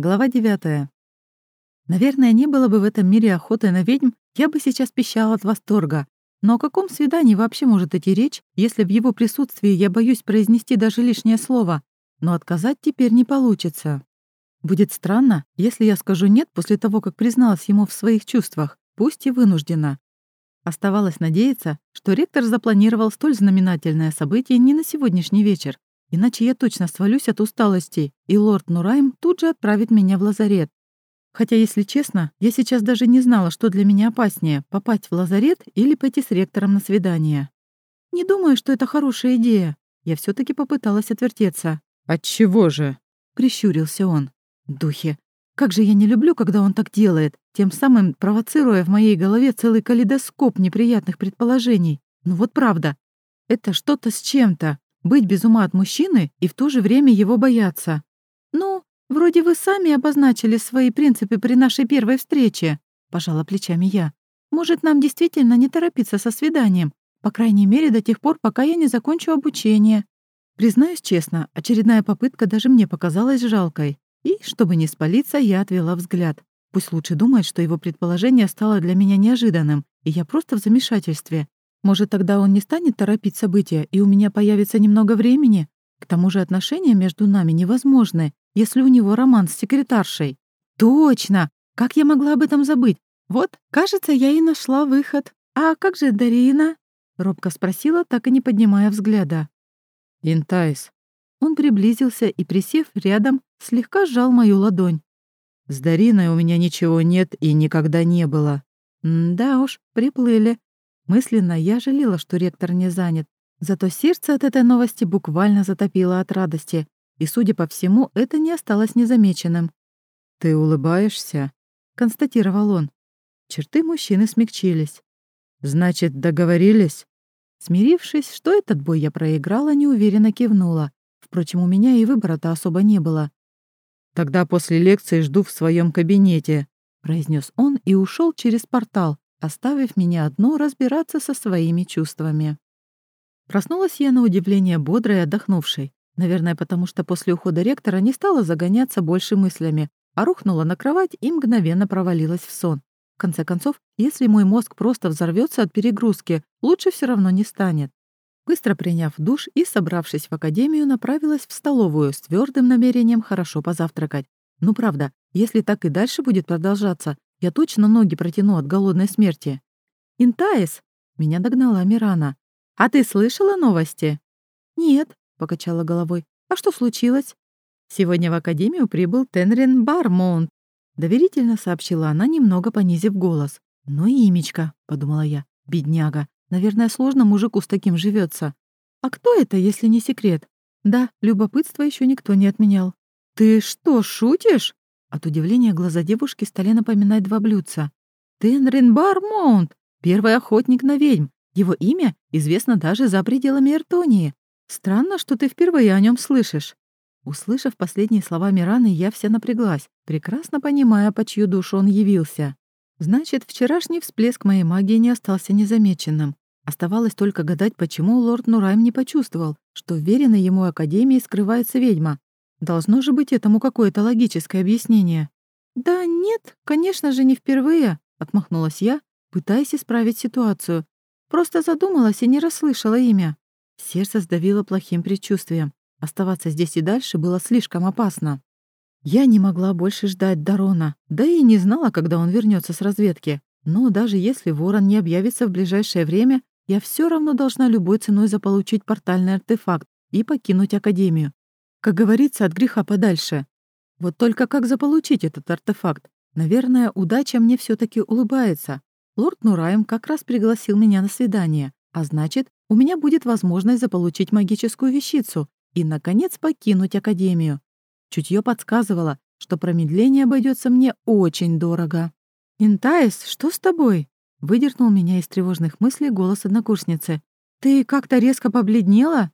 Глава 9. Наверное, не было бы в этом мире охоты на ведьм, я бы сейчас пищала от восторга. Но о каком свидании вообще может идти речь, если в его присутствии я боюсь произнести даже лишнее слово? Но отказать теперь не получится. Будет странно, если я скажу «нет» после того, как призналась ему в своих чувствах, пусть и вынуждена. Оставалось надеяться, что ректор запланировал столь знаменательное событие не на сегодняшний вечер, Иначе я точно свалюсь от усталости, и лорд Нурайм тут же отправит меня в лазарет. Хотя, если честно, я сейчас даже не знала, что для меня опаснее — попасть в лазарет или пойти с ректором на свидание. Не думаю, что это хорошая идея. Я все таки попыталась отвертеться. «Отчего же?» — прищурился он. «Духи! Как же я не люблю, когда он так делает, тем самым провоцируя в моей голове целый калейдоскоп неприятных предположений. Ну вот правда, это что-то с чем-то. Быть без ума от мужчины и в то же время его бояться. Ну, вроде вы сами обозначили свои принципы при нашей первой встрече, пожала плечами я. Может, нам действительно не торопиться со свиданием, по крайней мере, до тех пор, пока я не закончу обучение. Признаюсь честно, очередная попытка даже мне показалась жалкой. И, чтобы не спалиться, я отвела взгляд. Пусть лучше думает, что его предположение стало для меня неожиданным, и я просто в замешательстве. Может, тогда он не станет торопить события, и у меня появится немного времени? К тому же отношения между нами невозможны, если у него роман с секретаршей. Точно! Как я могла об этом забыть? Вот, кажется, я и нашла выход. А как же Дарина? Робко спросила, так и не поднимая взгляда. Интайс. Он приблизился и, присев рядом, слегка сжал мою ладонь. С Дариной у меня ничего нет и никогда не было. М да уж, приплыли. Мысленно я жалела, что ректор не занят. Зато сердце от этой новости буквально затопило от радости, и, судя по всему, это не осталось незамеченным. «Ты улыбаешься?» — констатировал он. Черты мужчины смягчились. «Значит, договорились?» Смирившись, что этот бой я проиграла, неуверенно кивнула. Впрочем, у меня и выбора-то особо не было. «Тогда после лекции жду в своем кабинете», — произнес он и ушел через портал, оставив меня одну разбираться со своими чувствами. Проснулась я на удивление бодрой и отдохнувшей. Наверное, потому что после ухода ректора не стала загоняться больше мыслями, а рухнула на кровать и мгновенно провалилась в сон. В конце концов, если мой мозг просто взорвется от перегрузки, лучше все равно не станет. Быстро приняв душ и, собравшись в академию, направилась в столовую с твердым намерением хорошо позавтракать. Ну правда, если так и дальше будет продолжаться, я точно ноги протяну от голодной смерти. «Интаис!» — меня догнала Мирана. «А ты слышала новости?» «Нет», — покачала головой. «А что случилось?» «Сегодня в академию прибыл Тенрин Бармонт», — доверительно сообщила она, немного понизив голос. «Ну и имечко», — подумала я. «Бедняга. Наверное, сложно мужику с таким живется. А кто это, если не секрет?» «Да, любопытство еще никто не отменял». «Ты что, шутишь?» От удивления глаза девушки стали напоминать два блюдца. «Тенрин Бармонт! Первый охотник на ведьм. Его имя известно даже за пределами Эртонии. Странно, что ты впервые о нем слышишь». Услышав последние слова Мираны, я вся напряглась, прекрасно понимая, по чью душу он явился. Значит, вчерашний всплеск моей магии не остался незамеченным. Оставалось только гадать, почему лорд Нурайм не почувствовал, что в веренной ему Академии скрывается ведьма, Должно же быть этому какое-то логическое объяснение. «Да нет, конечно же, не впервые», — отмахнулась я, пытаясь исправить ситуацию. Просто задумалась и не расслышала имя. Сердце сдавило плохим предчувствием. Оставаться здесь и дальше было слишком опасно. Я не могла больше ждать Дарона, да и не знала, когда он вернется с разведки. Но даже если ворон не объявится в ближайшее время, я все равно должна любой ценой заполучить портальный артефакт и покинуть Академию. Как говорится, от греха подальше. Вот только как заполучить этот артефакт? Наверное, удача мне все таки улыбается. Лорд Нураем как раз пригласил меня на свидание, а значит, у меня будет возможность заполучить магическую вещицу и, наконец, покинуть Академию. Чутье подсказывало, что промедление обойдется мне очень дорого. «Интайс, что с тобой?» — выдернул меня из тревожных мыслей голос однокурсницы. «Ты как-то резко побледнела?»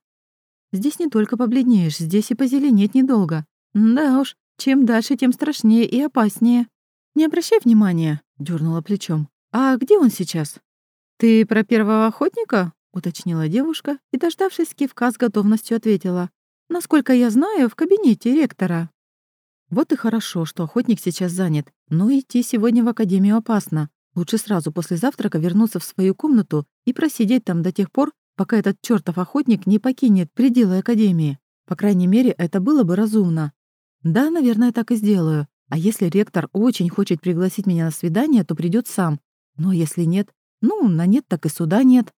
Здесь не только побледнеешь, здесь и позеленеть недолго. Да уж, чем дальше, тем страшнее и опаснее. Не обращай внимания, дернула плечом. А где он сейчас? Ты про первого охотника? уточнила девушка и, дождавшись кивка, с готовностью ответила. Насколько я знаю, в кабинете ректора. Вот и хорошо, что охотник сейчас занят, но идти сегодня в академию опасно. Лучше сразу после завтрака вернуться в свою комнату и просидеть там до тех пор, пока этот чертов охотник не покинет пределы академии. По крайней мере, это было бы разумно. Да, наверное, так и сделаю. А если ректор очень хочет пригласить меня на свидание, то придет сам. Но если нет, ну, на нет так и суда нет.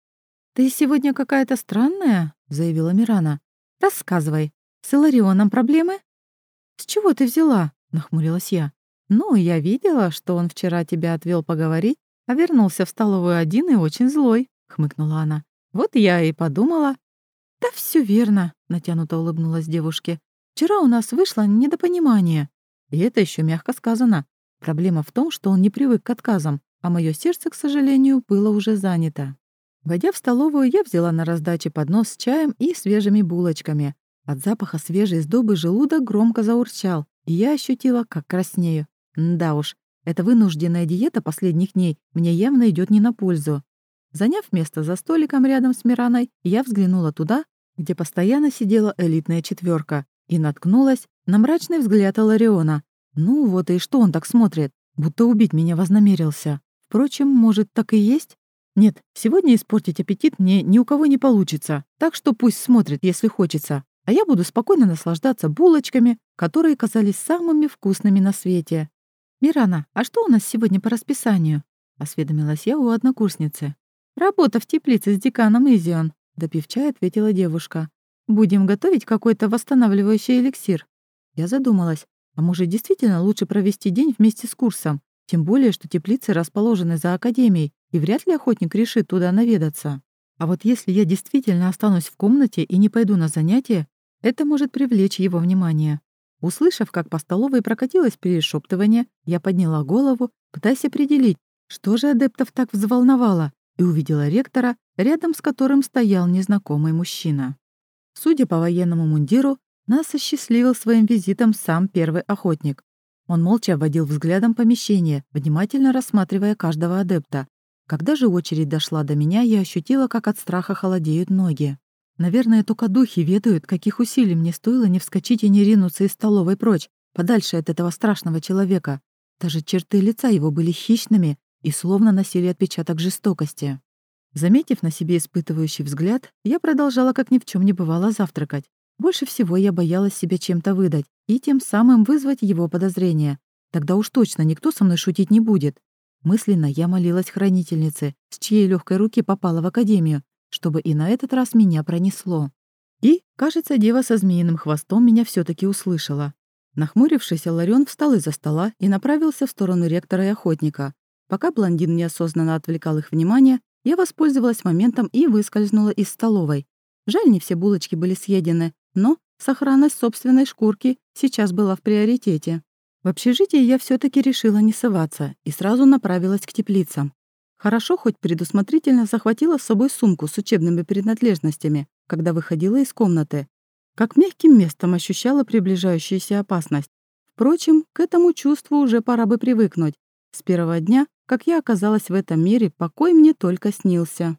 «Ты сегодня какая-то странная», — заявила Мирана. «Рассказывай, с Иларионом проблемы?» «С чего ты взяла?» — нахмурилась я. «Ну, я видела, что он вчера тебя отвел поговорить, а вернулся в столовую один и очень злой», — хмыкнула она. «Вот я и подумала». «Да все верно», — натянуто улыбнулась девушке. «Вчера у нас вышло недопонимание». И это еще мягко сказано. Проблема в том, что он не привык к отказам, а мое сердце, к сожалению, было уже занято. Войдя в столовую, я взяла на раздаче поднос с чаем и свежими булочками. От запаха свежей сдобы желудок громко заурчал, и я ощутила, как краснею. Да уж, эта вынужденная диета последних дней мне явно идет не на пользу. Заняв место за столиком рядом с Мираной, я взглянула туда, где постоянно сидела элитная четверка, и наткнулась на мрачный взгляд Алариона. Ну вот и что он так смотрит, будто убить меня вознамерился. Впрочем, может, так и есть? Нет, сегодня испортить аппетит мне ни у кого не получится, так что пусть смотрит, если хочется, а я буду спокойно наслаждаться булочками, которые казались самыми вкусными на свете. «Мирана, а что у нас сегодня по расписанию?» — осведомилась я у однокурсницы. «Работа в теплице с деканом Изион», — допив чай, ответила девушка. «Будем готовить какой-то восстанавливающий эликсир». Я задумалась, а может, действительно лучше провести день вместе с курсом, тем более, что теплицы расположены за академией, и вряд ли охотник решит туда наведаться. А вот если я действительно останусь в комнате и не пойду на занятия, это может привлечь его внимание. Услышав, как по столовой прокатилось перешептывание, я подняла голову, пытаясь определить, что же адептов так взволновало, и увидела ректора, рядом с которым стоял незнакомый мужчина. Судя по военному мундиру, нас осчастливил своим визитом сам первый охотник. Он молча обводил взглядом помещение, внимательно рассматривая каждого адепта, когда же очередь дошла до меня, я ощутила, как от страха холодеют ноги. Наверное, только духи ведают, каких усилий мне стоило не вскочить и не ринуться из столовой прочь, подальше от этого страшного человека. Даже черты лица его были хищными и словно носили отпечаток жестокости. Заметив на себе испытывающий взгляд, я продолжала, как ни в чем не бывало, завтракать. Больше всего я боялась себя чем-то выдать и тем самым вызвать его подозрения. Тогда уж точно никто со мной шутить не будет. Мысленно я молилась хранительнице, с чьей легкой руки попала в академию, чтобы и на этот раз меня пронесло. И, кажется, дева со змеиным хвостом меня все таки услышала. Нахмурившись, Ларион встал из-за стола и направился в сторону ректора и охотника. Пока блондин неосознанно отвлекал их внимание, я воспользовалась моментом и выскользнула из столовой. Жаль, не все булочки были съедены, но сохранность собственной шкурки сейчас была в приоритете. В общежитии я все таки решила не соваться и сразу направилась к теплицам. Хорошо хоть предусмотрительно захватила с собой сумку с учебными принадлежностями, когда выходила из комнаты. Как мягким местом ощущала приближающуюся опасность. Впрочем, к этому чувству уже пора бы привыкнуть. С первого дня, как я оказалась в этом мире, покой мне только снился.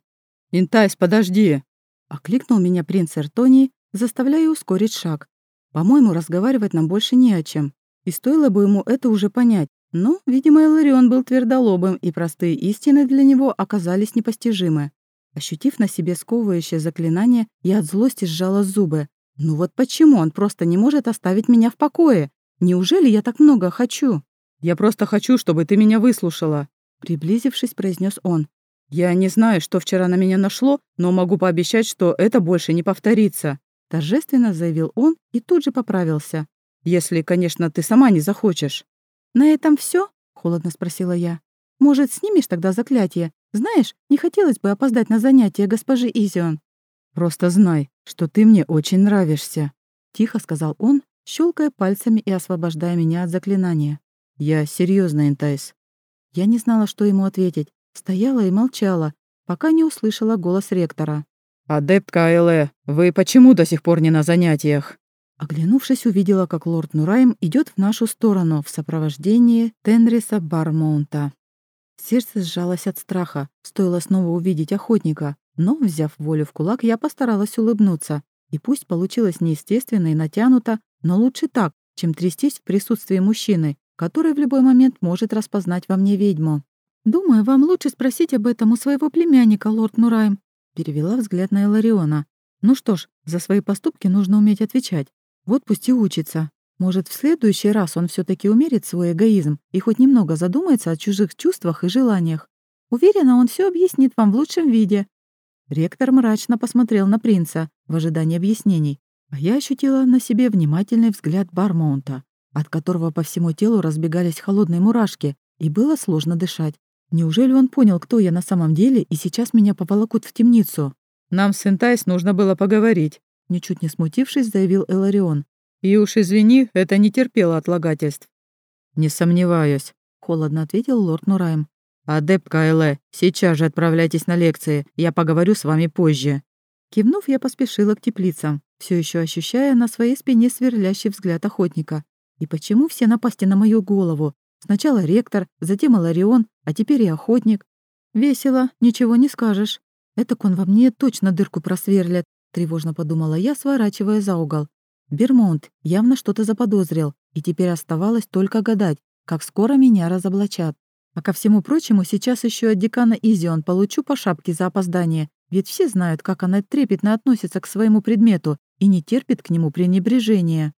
«Интайс, подожди!» — окликнул меня принц Эртонии, заставляя ускорить шаг. «По-моему, разговаривать нам больше не о чем. И стоило бы ему это уже понять. Но, видимо, Эларион был твердолобым, и простые истины для него оказались непостижимы. Ощутив на себе сковывающее заклинание, я от злости сжала зубы. Ну вот почему он просто не может оставить меня в покое? Неужели я так много хочу? Я просто хочу, чтобы ты меня выслушала, приблизившись, произнес он. Я не знаю, что вчера на меня нашло, но могу пообещать, что это больше не повторится, торжественно заявил он и тут же поправился. Если, конечно, ты сама не захочешь. На этом все? холодно спросила я. Может, снимешь тогда заклятие? Знаешь, не хотелось бы опоздать на занятие госпожи Изион. Просто знай, что ты мне очень нравишься, тихо сказал он, щелкая пальцами и освобождая меня от заклинания. Я серьезно, Интайс. Я не знала, что ему ответить. Стояла и молчала, пока не услышала голос ректора. «Адептка Айле, вы почему до сих пор не на занятиях?» Оглянувшись, увидела, как лорд Нурайм идет в нашу сторону в сопровождении Тенриса Бармонта. Сердце сжалось от страха, стоило снова увидеть охотника, но, взяв волю в кулак, я постаралась улыбнуться. И пусть получилось неестественно и натянуто, но лучше так, чем трястись в присутствии мужчины, который в любой момент может распознать во мне ведьму. «Думаю, вам лучше спросить об этом у своего племянника, лорд Нурайм», перевела взгляд на Элариона. «Ну что ж, за свои поступки нужно уметь отвечать. Вот пусть и учится. Может, в следующий раз он все таки умерит свой эгоизм и хоть немного задумается о чужих чувствах и желаниях. Уверена, он все объяснит вам в лучшем виде». Ректор мрачно посмотрел на принца в ожидании объяснений, а я ощутила на себе внимательный взгляд Бармонта, от которого по всему телу разбегались холодные мурашки, и было сложно дышать. Неужели он понял, кто я на самом деле, и сейчас меня поволокут в темницу? «Нам с Энтайс нужно было поговорить», — ничуть не смутившись, заявил Эларион. «И уж извини, это не терпело отлагательств». «Не сомневаюсь», — холодно ответил лорд Нурайм. «Адепт Кайле, сейчас же отправляйтесь на лекции, я поговорю с вами позже». Кивнув, я поспешила к теплицам, все еще ощущая на своей спине сверлящий взгляд охотника. И почему все напасти на мою голову? Сначала ректор, затем Иларион, а теперь и охотник. Весело, ничего не скажешь. Этак он во мне точно дырку просверлит, тревожно подумала я, сворачивая за угол. Бермонт явно что-то заподозрил, и теперь оставалось только гадать, как скоро меня разоблачат. А ко всему прочему, сейчас еще от декана Изион получу по шапке за опоздание, ведь все знают, как она трепетно относится к своему предмету и не терпит к нему пренебрежения.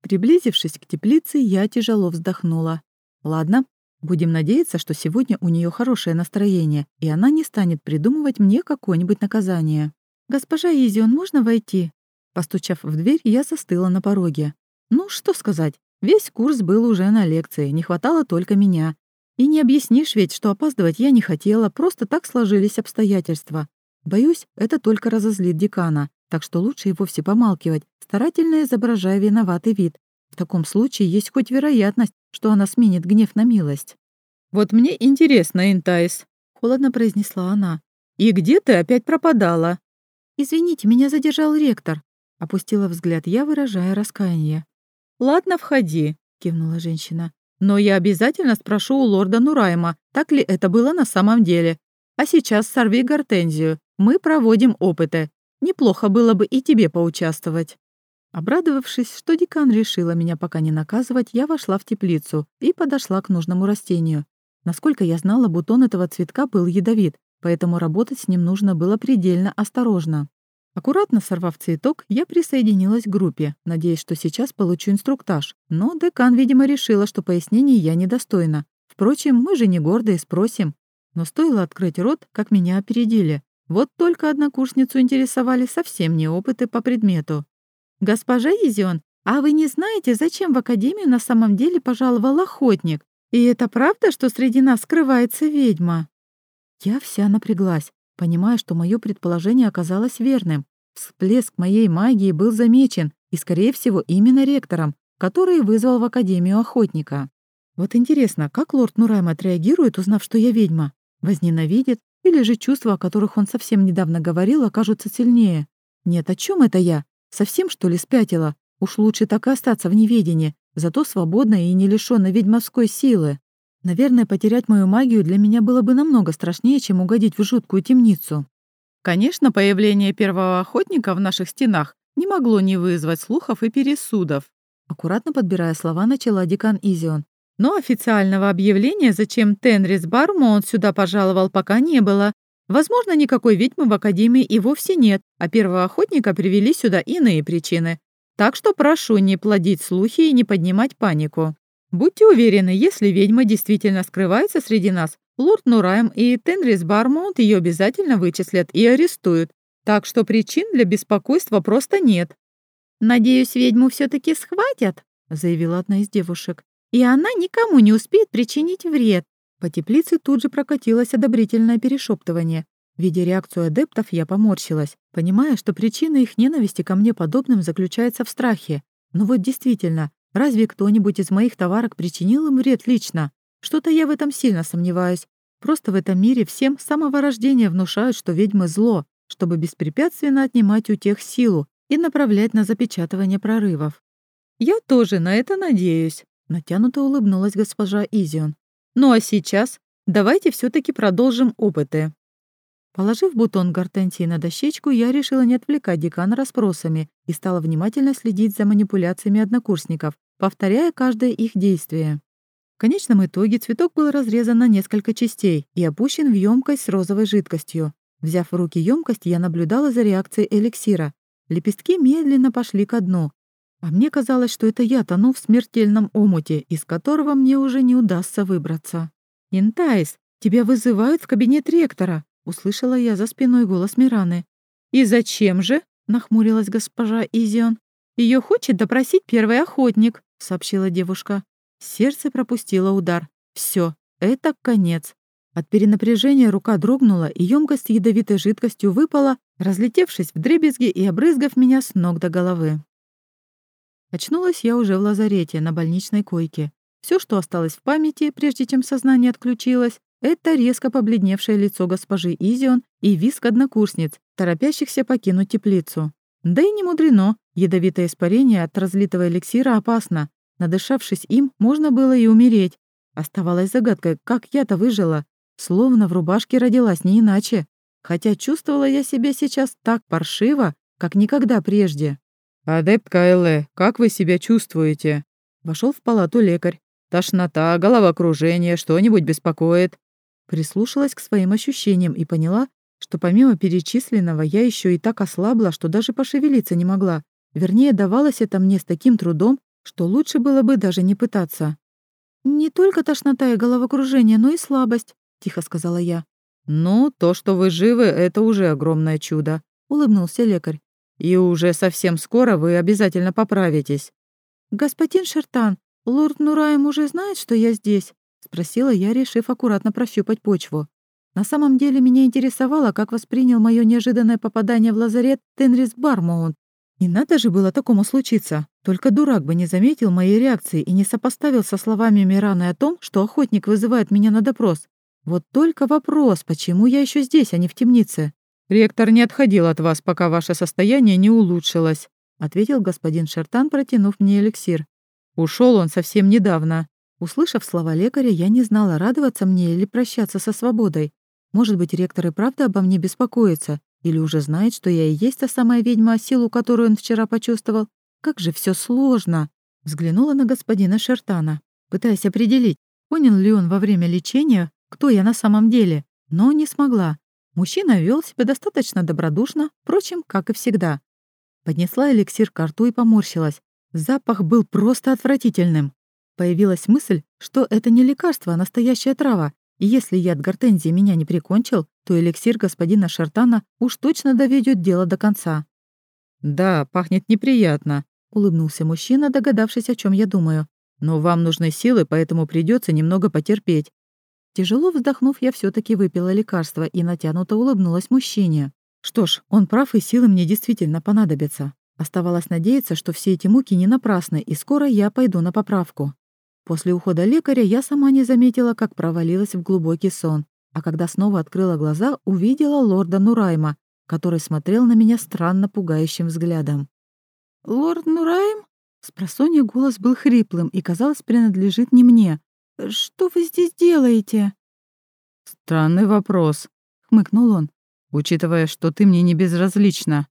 Приблизившись к теплице, я тяжело вздохнула. Ладно, будем надеяться, что сегодня у нее хорошее настроение, и она не станет придумывать мне какое-нибудь наказание. «Госпожа Изион, можно войти?» Постучав в дверь, я застыла на пороге. Ну, что сказать, весь курс был уже на лекции, не хватало только меня. И не объяснишь ведь, что опаздывать я не хотела, просто так сложились обстоятельства. Боюсь, это только разозлит декана, так что лучше и вовсе помалкивать, старательно изображая виноватый вид. В таком случае есть хоть вероятность, что она сменит гнев на милость. «Вот мне интересно, Интайс», — холодно произнесла она. «И где ты опять пропадала?» «Извините, меня задержал ректор», — опустила взгляд я, выражая раскаяние. «Ладно, входи», — кивнула женщина. «Но я обязательно спрошу у лорда Нурайма, так ли это было на самом деле. А сейчас сорви гортензию. Мы проводим опыты. Неплохо было бы и тебе поучаствовать». Обрадовавшись, что декан решила меня пока не наказывать, я вошла в теплицу и подошла к нужному растению. Насколько я знала, бутон этого цветка был ядовит, поэтому работать с ним нужно было предельно осторожно. Аккуратно сорвав цветок, я присоединилась к группе, надеясь, что сейчас получу инструктаж. Но декан, видимо, решила, что пояснений я недостойна. Впрочем, мы же не гордые, спросим. Но стоило открыть рот, как меня опередили. Вот только однокурсницу интересовали совсем не опыты по предмету. «Госпожа Изион, а вы не знаете, зачем в Академию на самом деле пожаловал охотник? И это правда, что среди нас скрывается ведьма?» Я вся напряглась, понимая, что мое предположение оказалось верным. Всплеск моей магии был замечен, и, скорее всего, именно ректором, который вызвал в Академию охотника. Вот интересно, как лорд Нурайм отреагирует, узнав, что я ведьма? Возненавидит? Или же чувства, о которых он совсем недавно говорил, окажутся сильнее? Нет, о чем это я? Совсем, что ли, спятила? Уж лучше так и остаться в неведении, зато свободной и не лишённой ведьмовской силы. Наверное, потерять мою магию для меня было бы намного страшнее, чем угодить в жуткую темницу. Конечно, появление первого охотника в наших стенах не могло не вызвать слухов и пересудов. Аккуратно подбирая слова, начала декан Изион. Но официального объявления, зачем Тенрис Бармонт сюда пожаловал, пока не было. Возможно, никакой ведьмы в Академии и вовсе нет, а первого охотника привели сюда иные причины. Так что прошу не плодить слухи и не поднимать панику. Будьте уверены, если ведьма действительно скрывается среди нас, лорд Нураем и Тенрис Бармонт ее обязательно вычислят и арестуют. Так что причин для беспокойства просто нет. «Надеюсь, ведьму все таки схватят», — заявила одна из девушек. «И она никому не успеет причинить вред. По теплице тут же прокатилось одобрительное перешептывание. Видя реакцию адептов, я поморщилась, понимая, что причина их ненависти ко мне подобным заключается в страхе. Но вот действительно, разве кто-нибудь из моих товарок причинил им вред лично? Что-то я в этом сильно сомневаюсь. Просто в этом мире всем с самого рождения внушают, что ведьмы зло, чтобы беспрепятственно отнимать у тех силу и направлять на запечатывание прорывов. «Я тоже на это надеюсь», — натянуто улыбнулась госпожа Изион. Ну а сейчас давайте все таки продолжим опыты. Положив бутон гортензии на дощечку, я решила не отвлекать декана расспросами и стала внимательно следить за манипуляциями однокурсников, повторяя каждое их действие. В конечном итоге цветок был разрезан на несколько частей и опущен в емкость с розовой жидкостью. Взяв в руки емкость, я наблюдала за реакцией эликсира. Лепестки медленно пошли ко дну. А мне казалось, что это я тону в смертельном омуте, из которого мне уже не удастся выбраться. «Интайс, тебя вызывают в кабинет ректора», — услышала я за спиной голос Мираны. «И зачем же?» — нахмурилась госпожа Изион. Ее хочет допросить первый охотник», — сообщила девушка. Сердце пропустило удар. Все, это конец. От перенапряжения рука дрогнула, и емкость ядовитой жидкостью выпала, разлетевшись в дребезги и обрызгав меня с ног до головы. Очнулась я уже в лазарете, на больничной койке. Все, что осталось в памяти, прежде чем сознание отключилось, это резко побледневшее лицо госпожи Изион и виск однокурсниц, торопящихся покинуть теплицу. Да и не мудрено, ядовитое испарение от разлитого эликсира опасно. Надышавшись им, можно было и умереть. Оставалась загадкой, как я-то выжила. Словно в рубашке родилась, не иначе. Хотя чувствовала я себя сейчас так паршиво, как никогда прежде. «Адепт Кайле, как вы себя чувствуете?» Вошел в палату лекарь. «Тошнота, головокружение, что-нибудь беспокоит?» Прислушалась к своим ощущениям и поняла, что помимо перечисленного я еще и так ослабла, что даже пошевелиться не могла. Вернее, давалось это мне с таким трудом, что лучше было бы даже не пытаться. «Не только тошнота и головокружение, но и слабость», — тихо сказала я. «Ну, то, что вы живы, это уже огромное чудо», — улыбнулся лекарь. «И уже совсем скоро вы обязательно поправитесь». «Господин Шертан, лорд Нураем уже знает, что я здесь?» — спросила я, решив аккуратно прощупать почву. На самом деле меня интересовало, как воспринял мое неожиданное попадание в лазарет Тенрис Бармаунт, и надо же было такому случиться. Только дурак бы не заметил моей реакции и не сопоставил со словами Мираны о том, что охотник вызывает меня на допрос. Вот только вопрос, почему я еще здесь, а не в темнице? «Ректор не отходил от вас, пока ваше состояние не улучшилось», ответил господин Шертан, протянув мне эликсир. Ушел он совсем недавно. Услышав слова лекаря, я не знала, радоваться мне или прощаться со свободой. Может быть, ректор и правда обо мне беспокоится, или уже знает, что я и есть та самая ведьма, силу которую он вчера почувствовал? Как же все сложно!» Взглянула на господина Шертана, пытаясь определить, понял ли он во время лечения, кто я на самом деле, но не смогла. Мужчина вел себя достаточно добродушно, впрочем, как и всегда. Поднесла эликсир к рту и поморщилась. Запах был просто отвратительным. Появилась мысль, что это не лекарство, а настоящая трава, и если яд гортензии меня не прикончил, то эликсир господина Шартана уж точно доведет дело до конца. «Да, пахнет неприятно», — улыбнулся мужчина, догадавшись, о чем я думаю. «Но вам нужны силы, поэтому придется немного потерпеть». Тяжело вздохнув, я все таки выпила лекарство и натянуто улыбнулась мужчине. Что ж, он прав, и силы мне действительно понадобятся. Оставалось надеяться, что все эти муки не напрасны, и скоро я пойду на поправку. После ухода лекаря я сама не заметила, как провалилась в глубокий сон, а когда снова открыла глаза, увидела лорда Нурайма, который смотрел на меня странно пугающим взглядом. «Лорд Нурайм?» Спросонья голос был хриплым и, казалось, принадлежит не мне. «Что вы здесь делаете?» «Странный вопрос», — хмыкнул он, «учитывая, что ты мне не безразлична».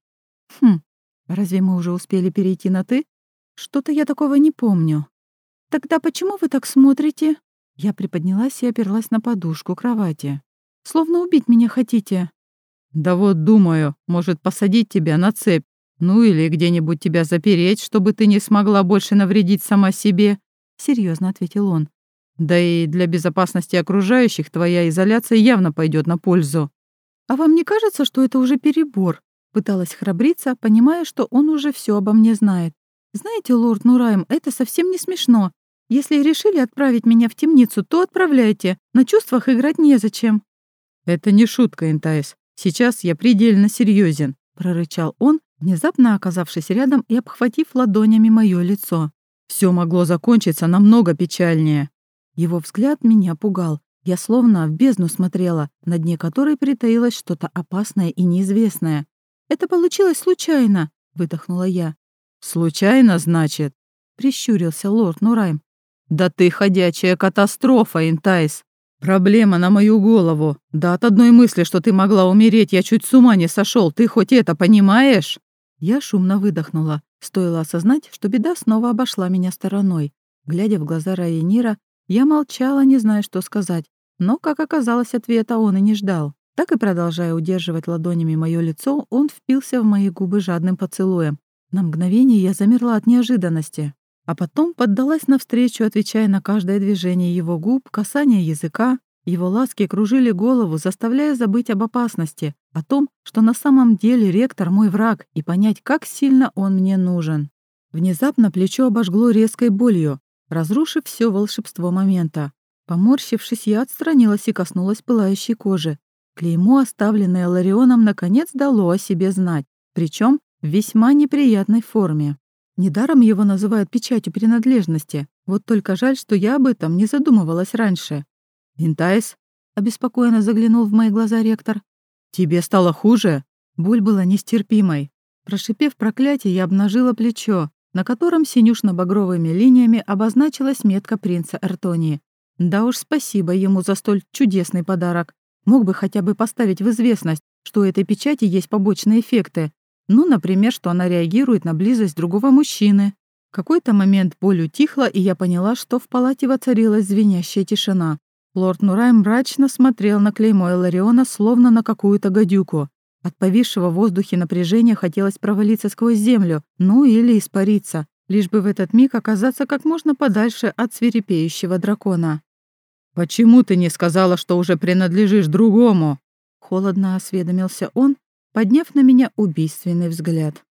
«Хм, разве мы уже успели перейти на «ты»? Что-то я такого не помню». «Тогда почему вы так смотрите?» Я приподнялась и оперлась на подушку кровати. «Словно убить меня хотите». «Да вот думаю, может, посадить тебя на цепь, ну или где-нибудь тебя запереть, чтобы ты не смогла больше навредить сама себе», — серьезно ответил он. «Да и для безопасности окружающих твоя изоляция явно пойдет на пользу». «А вам не кажется, что это уже перебор?» Пыталась храбриться, понимая, что он уже все обо мне знает. «Знаете, лорд Нураем, это совсем не смешно. Если решили отправить меня в темницу, то отправляйте. На чувствах играть незачем». «Это не шутка, Интайс. Сейчас я предельно серьезен, прорычал он, внезапно оказавшись рядом и обхватив ладонями мое лицо. Все могло закончиться намного печальнее. Его взгляд меня пугал. Я словно в бездну смотрела, на дне которой притаилось что-то опасное и неизвестное. «Это получилось случайно», — выдохнула я. «Случайно, значит?» — прищурился лорд Нурайм. «Да ты ходячая катастрофа, Интайс! Проблема на мою голову. Да от одной мысли, что ты могла умереть, я чуть с ума не сошел. Ты хоть это понимаешь?» Я шумно выдохнула. Стоило осознать, что беда снова обошла меня стороной. Глядя в глаза Райенира, я молчала, не зная, что сказать. Но, как оказалось, ответа он и не ждал. Так и продолжая удерживать ладонями мое лицо, он впился в мои губы жадным поцелуем. На мгновение я замерла от неожиданности, а потом поддалась навстречу, отвечая на каждое движение его губ, касание языка. Его ласки кружили голову, заставляя забыть об опасности, о том, что на самом деле ректор мой враг, и понять, как сильно он мне нужен. Внезапно плечо обожгло резкой болью, разрушив все волшебство момента. Поморщившись, я отстранилась и коснулась пылающей кожи. Клеймо, оставленное Ларионом, наконец дало о себе знать, причем в весьма неприятной форме. Недаром его называют печатью принадлежности. Вот только жаль, что я об этом не задумывалась раньше. «Винтайс?» — обеспокоенно заглянул в мои глаза ректор. «Тебе стало хуже?» Боль была нестерпимой. Прошипев проклятие, я обнажила плечо, на котором синюшно-багровыми линиями обозначилась метка принца Эртонии. Да уж спасибо ему за столь чудесный подарок. Мог бы хотя бы поставить в известность, что у этой печати есть побочные эффекты. Ну, например, что она реагирует на близость другого мужчины. В какой-то момент боль утихла, и я поняла, что в палате воцарилась звенящая тишина. Лорд Нурай мрачно смотрел на клеймо Элариона, словно на какую-то гадюку. От повисшего в воздухе напряжения хотелось провалиться сквозь землю, ну или испариться, лишь бы в этот миг оказаться как можно подальше от свирепеющего дракона. «Почему ты не сказала, что уже принадлежишь другому?» Холодно осведомился он, подняв на меня убийственный взгляд.